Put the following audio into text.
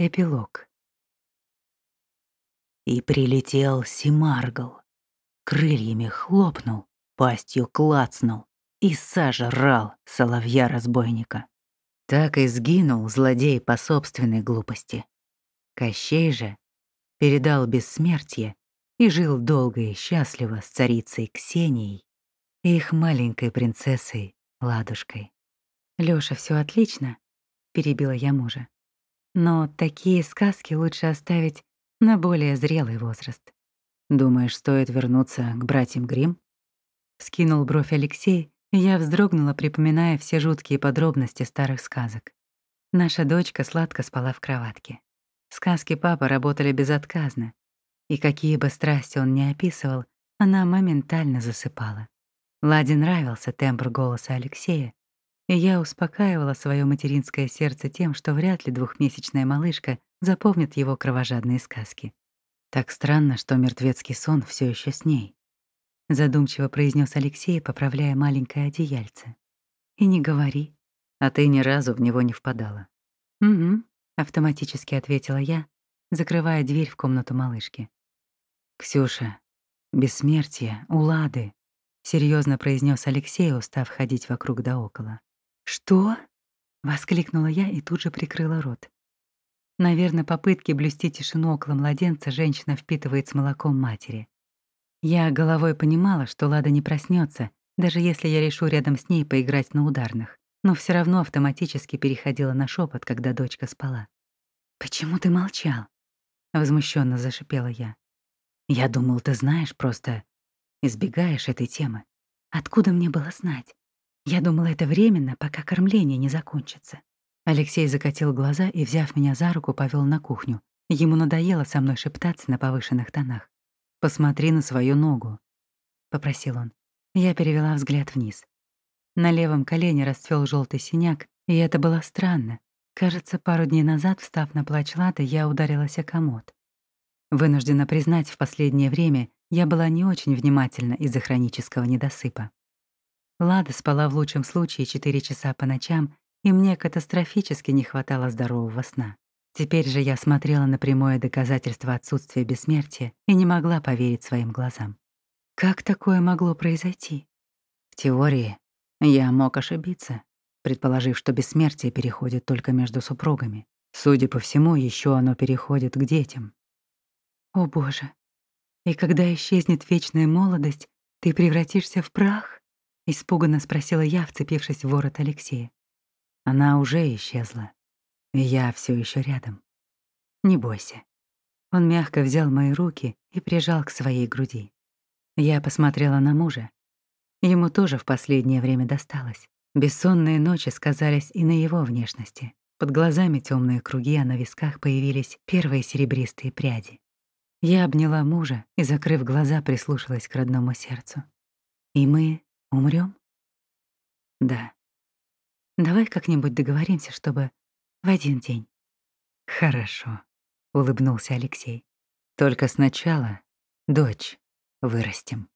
Эпилог. И прилетел Симаргл. Крыльями хлопнул, пастью клацнул и сожрал соловья-разбойника. Так и сгинул злодей по собственной глупости. Кощей же передал бессмертие и жил долго и счастливо с царицей Ксенией и их маленькой принцессой Ладушкой. «Лёша, всё отлично», — перебила я мужа. Но такие сказки лучше оставить на более зрелый возраст. Думаешь, стоит вернуться к братьям Грим? Скинул бровь Алексей, и я вздрогнула, припоминая все жуткие подробности старых сказок. Наша дочка сладко спала в кроватке. Сказки папы работали безотказно, и какие бы страсти он ни описывал, она моментально засыпала. Ладе нравился тембр голоса Алексея, и я успокаивала свое материнское сердце тем, что вряд ли двухмесячная малышка запомнит его кровожадные сказки. Так странно, что мертвецкий сон все еще с ней. Задумчиво произнес Алексей, поправляя маленькое одеяльце. И не говори, а ты ни разу в него не впадала. Угу, автоматически ответила я, закрывая дверь в комнату малышки. Ксюша, бессмертие, улады, серьезно произнес Алексей, устав ходить вокруг да около. «Что?» — воскликнула я и тут же прикрыла рот. Наверное, попытки блюсти тишину около младенца женщина впитывает с молоком матери. Я головой понимала, что Лада не проснется, даже если я решу рядом с ней поиграть на ударных, но все равно автоматически переходила на шепот, когда дочка спала. «Почему ты молчал?» — возмущенно зашипела я. «Я думал, ты знаешь, просто избегаешь этой темы. Откуда мне было знать? Я думала, это временно, пока кормление не закончится. Алексей закатил глаза и, взяв меня за руку, повел на кухню. Ему надоело со мной шептаться на повышенных тонах. «Посмотри на свою ногу», — попросил он. Я перевела взгляд вниз. На левом колене расцвел желтый синяк, и это было странно. Кажется, пару дней назад, встав на плач латы, я ударилась о комод. Вынуждена признать, в последнее время я была не очень внимательна из-за хронического недосыпа. Лада спала в лучшем случае 4 часа по ночам, и мне катастрофически не хватало здорового сна. Теперь же я смотрела на прямое доказательство отсутствия бессмертия и не могла поверить своим глазам. Как такое могло произойти? В теории я мог ошибиться, предположив, что бессмертие переходит только между супругами. Судя по всему, еще оно переходит к детям. О боже. И когда исчезнет вечная молодость, ты превратишься в прах? Испуганно спросила я, вцепившись в ворот Алексея. Она уже исчезла, и я все еще рядом. Не бойся. Он мягко взял мои руки и прижал к своей груди. Я посмотрела на мужа. Ему тоже в последнее время досталось. Бессонные ночи сказались и на его внешности. Под глазами темные круги, а на висках появились первые серебристые пряди. Я обняла мужа и, закрыв глаза, прислушалась к родному сердцу. И мы Умрем? Да. Давай как-нибудь договоримся, чтобы в один день. Хорошо, улыбнулся Алексей. Только сначала дочь вырастим.